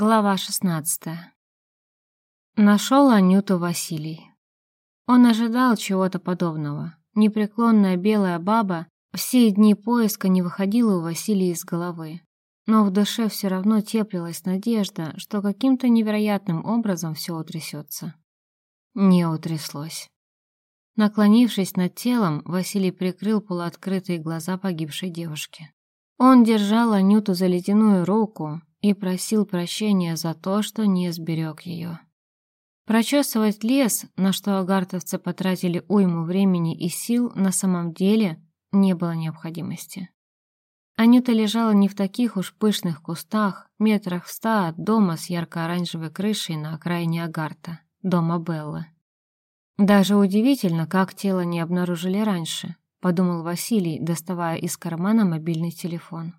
Глава 16. Нашел Анюту Василий. Он ожидал чего-то подобного. Непреклонная белая баба все дни поиска не выходила у Василия из головы. Но в душе все равно теплилась надежда, что каким-то невероятным образом все утрясется. Не утряслось. Наклонившись над телом, Василий прикрыл полуоткрытые глаза погибшей девушки. Он держал Анюту за ледяную руку, и просил прощения за то, что не сберег ее. Прочесывать лес, на что агартовцы потратили уйму времени и сил, на самом деле не было необходимости. Анюта лежала не в таких уж пышных кустах, метрах в ста от дома с ярко-оранжевой крышей на окраине Агарта, дома Беллы. Даже удивительно, как тело не обнаружили раньше, подумал Василий, доставая из кармана мобильный телефон.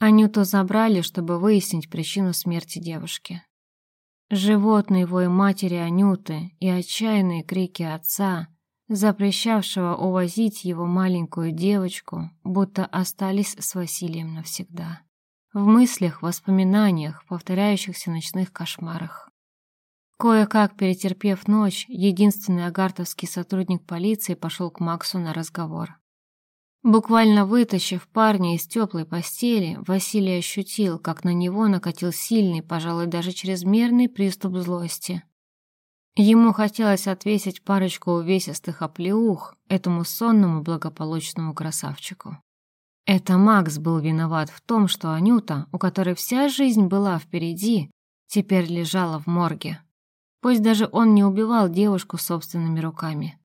Анюту забрали, чтобы выяснить причину смерти девушки. Животный вой матери Анюты и отчаянные крики отца, запрещавшего увозить его маленькую девочку, будто остались с Василием навсегда. В мыслях, воспоминаниях, повторяющихся ночных кошмарах. Кое-как перетерпев ночь, единственный агартовский сотрудник полиции пошел к Максу на разговор. Буквально вытащив парня из теплой постели, Василий ощутил, как на него накатил сильный, пожалуй, даже чрезмерный приступ злости. Ему хотелось отвесить парочку увесистых оплеух этому сонному благополучному красавчику. Это Макс был виноват в том, что Анюта, у которой вся жизнь была впереди, теперь лежала в морге. Пусть даже он не убивал девушку собственными руками.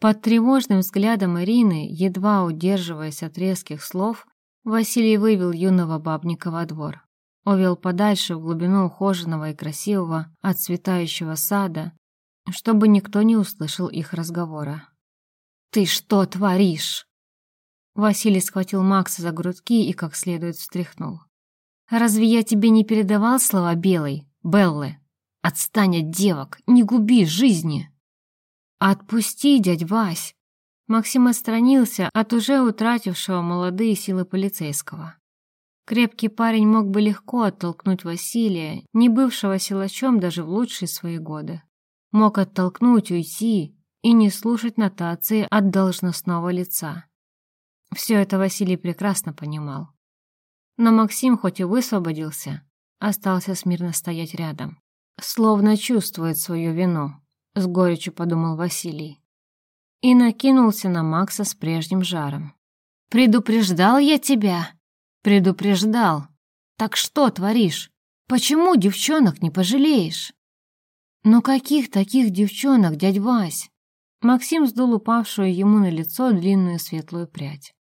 Под тревожным взглядом Ирины, едва удерживаясь от резких слов, Василий вывел юного бабника во двор. Увел подальше в глубину ухоженного и красивого, отцветающего сада, чтобы никто не услышал их разговора. «Ты что творишь?» Василий схватил Макса за грудки и как следует встряхнул. «Разве я тебе не передавал слова Белой, Беллы? Отстань от девок, не губи жизни!» «Отпусти, дядь Вась!» Максим отстранился от уже утратившего молодые силы полицейского. Крепкий парень мог бы легко оттолкнуть Василия, не бывшего силачом даже в лучшие свои годы. Мог оттолкнуть, уйти и не слушать нотации от должностного лица. Все это Василий прекрасно понимал. Но Максим, хоть и высвободился, остался смирно стоять рядом, словно чувствует свою вину. — с горечью подумал Василий. И накинулся на Макса с прежним жаром. «Предупреждал я тебя!» «Предупреждал! Так что творишь? Почему девчонок не пожалеешь?» «Ну каких таких девчонок, дядь Вась?» Максим сдул упавшую ему на лицо длинную светлую прядь.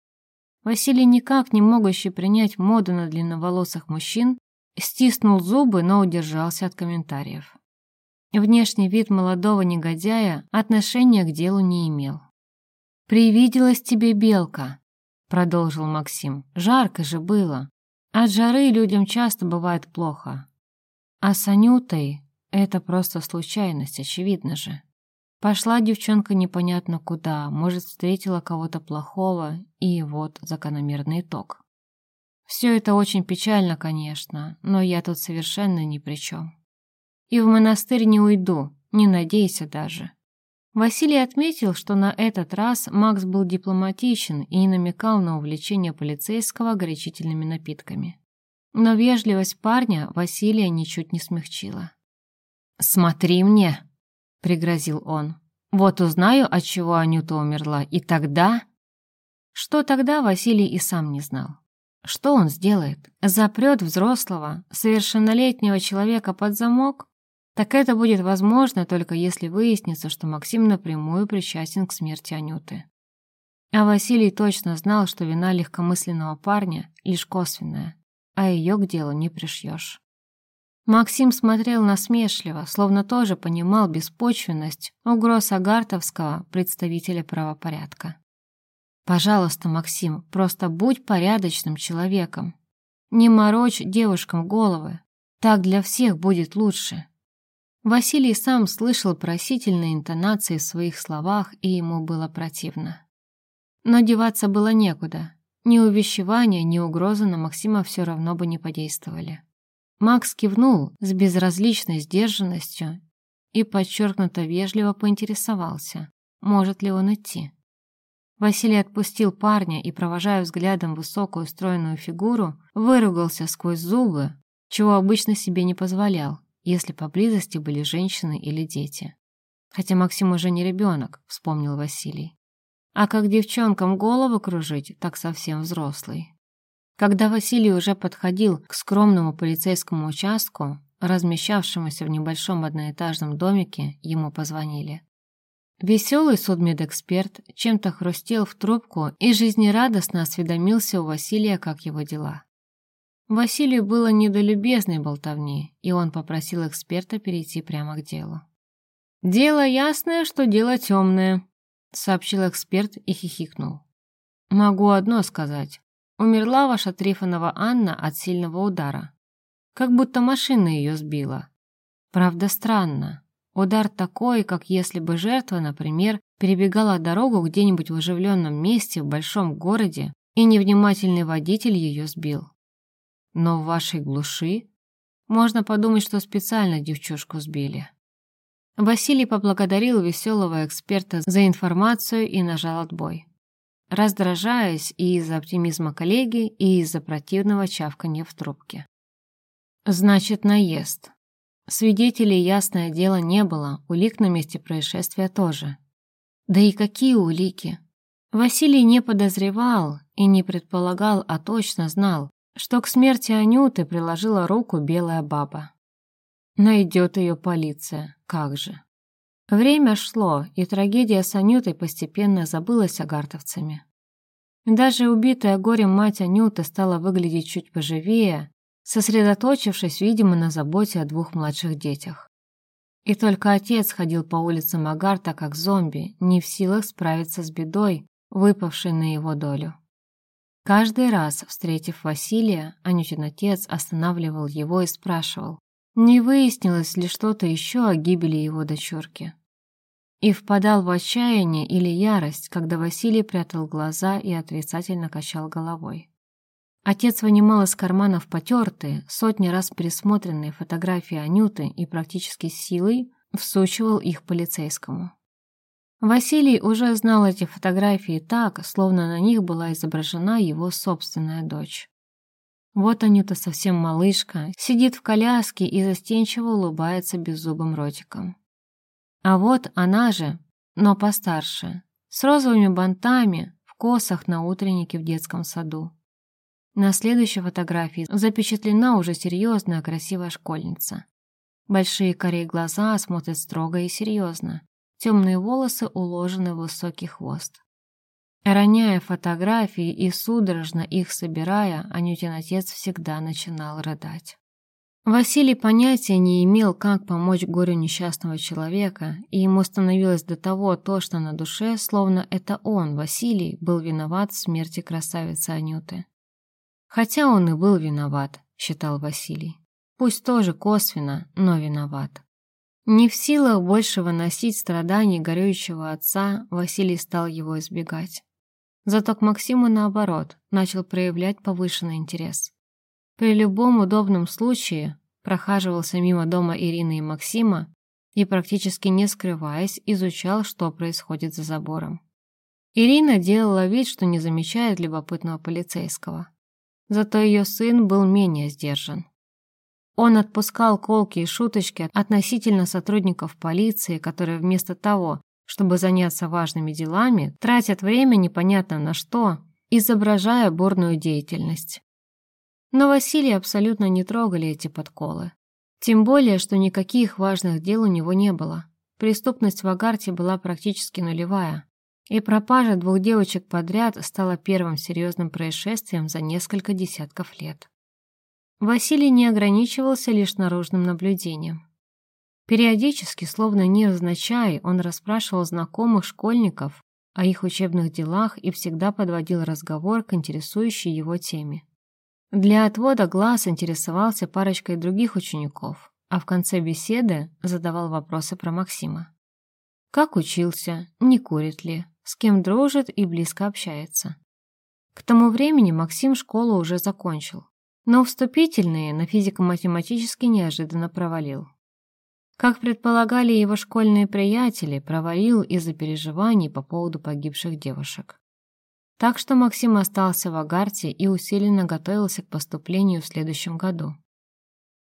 Василий, никак не могущий принять моду на длинноволосых мужчин, стиснул зубы, но удержался от комментариев. Внешний вид молодого негодяя отношения к делу не имел. «Привиделась тебе белка», — продолжил Максим. «Жарко же было. От жары людям часто бывает плохо. А с Анютой это просто случайность, очевидно же. Пошла девчонка непонятно куда, может, встретила кого-то плохого, и вот закономерный итог. Все это очень печально, конечно, но я тут совершенно ни при чем. И в монастырь не уйду, не надейся даже. Василий отметил, что на этот раз Макс был дипломатичен и не намекал на увлечение полицейского горячительными напитками. Но вежливость парня Василия ничуть не смягчила. «Смотри мне!» — пригрозил он. «Вот узнаю, от чего Анюта умерла, и тогда...» Что тогда Василий и сам не знал. Что он сделает? Запрет взрослого, совершеннолетнего человека под замок? Так это будет возможно только если выяснится, что Максим напрямую причастен к смерти Анюты. А Василий точно знал, что вина легкомысленного парня лишь косвенная, а ее к делу не пришьешь. Максим смотрел насмешливо, словно тоже понимал беспочвенность угроз агартовского представителя правопорядка. «Пожалуйста, Максим, просто будь порядочным человеком. Не морочь девушкам головы. Так для всех будет лучше. Василий сам слышал просительные интонации в своих словах, и ему было противно. Но деваться было некуда. Ни увещевания, ни угрозы на Максима все равно бы не подействовали. Макс кивнул с безразличной сдержанностью и подчеркнуто вежливо поинтересовался, может ли он идти. Василий отпустил парня и, провожая взглядом высокую стройную фигуру, выругался сквозь зубы, чего обычно себе не позволял, если поблизости были женщины или дети. Хотя Максим уже не ребенок, вспомнил Василий. А как девчонкам голову кружить, так совсем взрослый. Когда Василий уже подходил к скромному полицейскому участку, размещавшемуся в небольшом одноэтажном домике, ему позвонили. Веселый судмедэксперт чем-то хрустел в трубку и жизнерадостно осведомился у Василия, как его дела. Василию было не до болтовни, и он попросил эксперта перейти прямо к делу. «Дело ясное, что дело темное», — сообщил эксперт и хихикнул. «Могу одно сказать. Умерла ваша Трифонова Анна от сильного удара. Как будто машина ее сбила. Правда, странно. Удар такой, как если бы жертва, например, перебегала дорогу где-нибудь в оживленном месте в большом городе, и невнимательный водитель ее сбил. Но в вашей глуши можно подумать, что специально девчушку сбили. Василий поблагодарил веселого эксперта за информацию и нажал отбой раздражаясь и из-за оптимизма коллеги, и из-за противного чавканья в трубке. Значит, наезд. Свидетелей, ясное дело, не было, улик на месте происшествия тоже. Да и какие улики? Василий не подозревал и не предполагал, а точно знал, что к смерти Анюты приложила руку белая баба. Найдет ее полиция, как же. Время шло, и трагедия с Анютой постепенно забылась агартовцами. Даже убитая горем мать Анюта стала выглядеть чуть поживее, сосредоточившись, видимо, на заботе о двух младших детях. И только отец ходил по улицам Агарта как зомби, не в силах справиться с бедой, выпавшей на его долю. Каждый раз, встретив Василия, Анютин отец останавливал его и спрашивал, не выяснилось ли что-то еще о гибели его дочурки. И впадал в отчаяние или ярость, когда Василий прятал глаза и отрицательно качал головой. Отец вынимал из карманов потертые, сотни раз пересмотренные фотографии Анюты и практически силой всучивал их полицейскому. Василий уже знал эти фотографии так, словно на них была изображена его собственная дочь. Вот Анюта совсем малышка, сидит в коляске и застенчиво улыбается беззубым ротиком. А вот она же, но постарше, с розовыми бантами, в косах на утреннике в детском саду. На следующей фотографии запечатлена уже серьезная красивая школьница. Большие корей глаза смотрят строго и серьезно. Темные волосы уложены в высокий хвост. Роняя фотографии и судорожно их собирая, Анютин отец всегда начинал рыдать. Василий понятия не имел, как помочь горю несчастного человека, и ему становилось до того тошно на душе, словно это он, Василий, был виноват в смерти красавицы Анюты. Хотя он и был виноват, считал Василий. Пусть тоже косвенно, но виноват. Не в силах больше выносить страданий горюющего отца, Василий стал его избегать. Зато к Максиму, наоборот, начал проявлять повышенный интерес. При любом удобном случае прохаживался мимо дома Ирины и Максима и, практически не скрываясь, изучал, что происходит за забором. Ирина делала вид, что не замечает любопытного полицейского. Зато ее сын был менее сдержан. Он отпускал колки и шуточки относительно сотрудников полиции, которые вместо того, чтобы заняться важными делами, тратят время непонятно на что, изображая бурную деятельность. Но Василия абсолютно не трогали эти подколы. Тем более, что никаких важных дел у него не было. Преступность в Агарте была практически нулевая, и пропажа двух девочек подряд стала первым серьезным происшествием за несколько десятков лет. Василий не ограничивался лишь наружным наблюдением. Периодически, словно невзначай, он расспрашивал знакомых школьников о их учебных делах и всегда подводил разговор к интересующей его теме. Для отвода глаз интересовался парочкой других учеников, а в конце беседы задавал вопросы про Максима. Как учился, не курит ли, с кем дружит и близко общается. К тому времени Максим школу уже закончил, но вступительные на физико-математически неожиданно провалил. Как предполагали его школьные приятели, провалил из-за переживаний по поводу погибших девушек. Так что Максим остался в Агарте и усиленно готовился к поступлению в следующем году.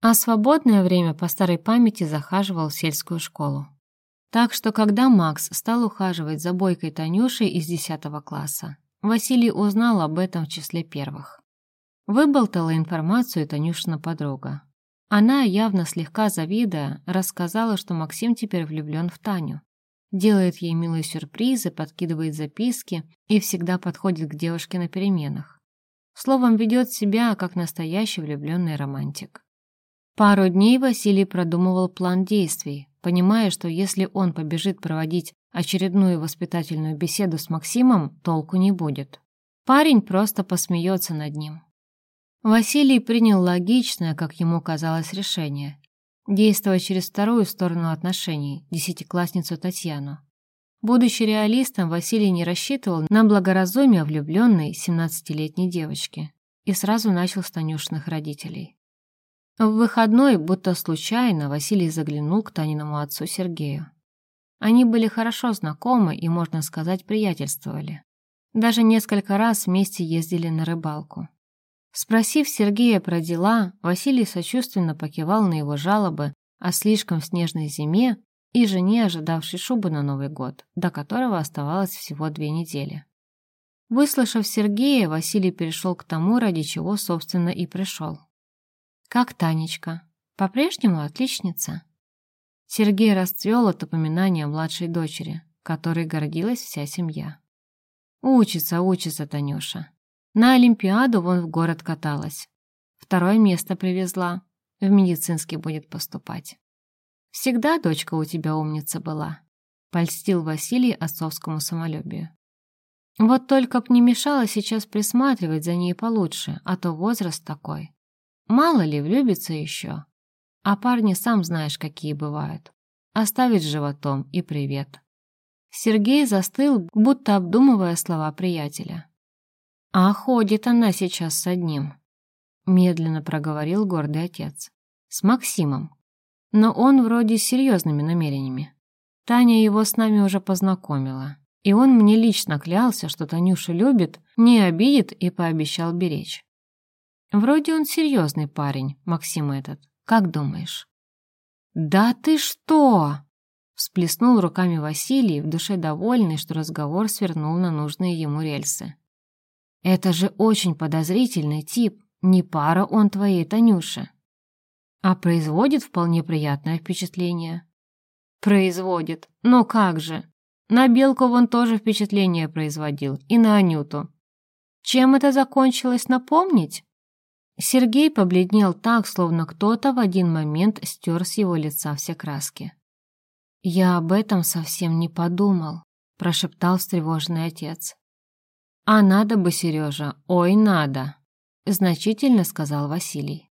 А свободное время по старой памяти захаживал в сельскую школу. Так что, когда Макс стал ухаживать за бойкой Танюшей из 10 класса, Василий узнал об этом в числе первых. Выболтала информацию Танюшина подруга. Она, явно слегка завидуя, рассказала, что Максим теперь влюблен в Таню делает ей милые сюрпризы, подкидывает записки и всегда подходит к девушке на переменах. Словом, ведет себя, как настоящий влюбленный романтик. Пару дней Василий продумывал план действий, понимая, что если он побежит проводить очередную воспитательную беседу с Максимом, толку не будет. Парень просто посмеется над ним. Василий принял логичное, как ему казалось, решение действовать через вторую сторону отношений, десятиклассницу Татьяну. Будучи реалистом, Василий не рассчитывал на благоразумие влюбленной 17-летней девочки и сразу начал с Танюшных родителей. В выходной, будто случайно, Василий заглянул к Таниному отцу Сергею. Они были хорошо знакомы и, можно сказать, приятельствовали. Даже несколько раз вместе ездили на рыбалку. Спросив Сергея про дела, Василий сочувственно покивал на его жалобы о слишком снежной зиме и жене, ожидавшей шубы на Новый год, до которого оставалось всего две недели. Выслушав Сергея, Василий перешел к тому, ради чего, собственно, и пришел. «Как Танечка? По-прежнему отличница?» Сергей расцвел от упоминания младшей дочери, которой гордилась вся семья. «Учится, учится Танюша. На Олимпиаду вон в город каталась. Второе место привезла. В медицинский будет поступать. Всегда дочка у тебя умница была. Польстил Василий отцовскому самолюбию. Вот только б не мешало сейчас присматривать за ней получше, а то возраст такой. Мало ли, влюбится еще. А парни сам знаешь, какие бывают. Оставить животом и привет. Сергей застыл, будто обдумывая слова приятеля. «А ходит она сейчас с одним», — медленно проговорил гордый отец. «С Максимом. Но он вроде с серьезными намерениями. Таня его с нами уже познакомила, и он мне лично клялся, что Танюша любит, не обидит и пообещал беречь. Вроде он серьезный парень, Максим этот. Как думаешь?» «Да ты что!» Всплеснул руками Василий, в душе довольный, что разговор свернул на нужные ему рельсы. Это же очень подозрительный тип, не пара он твоей Танюше. А производит вполне приятное впечатление. Производит, но как же. На Белку он тоже впечатление производил, и на Анюту. Чем это закончилось, напомнить? Сергей побледнел так, словно кто-то в один момент стер с его лица все краски. «Я об этом совсем не подумал», — прошептал встревоженный отец. «А надо бы, Сережа, ой, надо!» — значительно сказал Василий.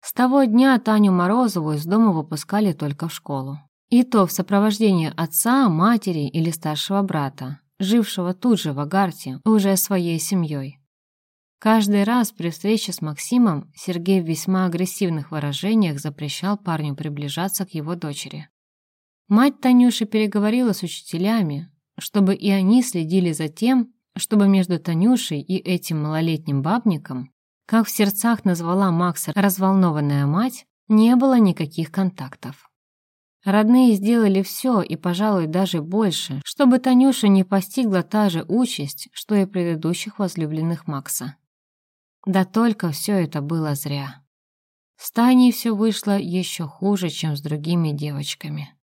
С того дня Таню Морозову из дома выпускали только в школу. И то в сопровождении отца, матери или старшего брата, жившего тут же в Агарте, уже своей семьей. Каждый раз при встрече с Максимом Сергей в весьма агрессивных выражениях запрещал парню приближаться к его дочери. Мать Танюши переговорила с учителями, чтобы и они следили за тем, чтобы между Танюшей и этим малолетним бабником, как в сердцах назвала Макса разволнованная мать, не было никаких контактов. Родные сделали все и, пожалуй, даже больше, чтобы Танюша не постигла та же участь, что и предыдущих возлюбленных Макса. Да только все это было зря. С Таней все вышло еще хуже, чем с другими девочками.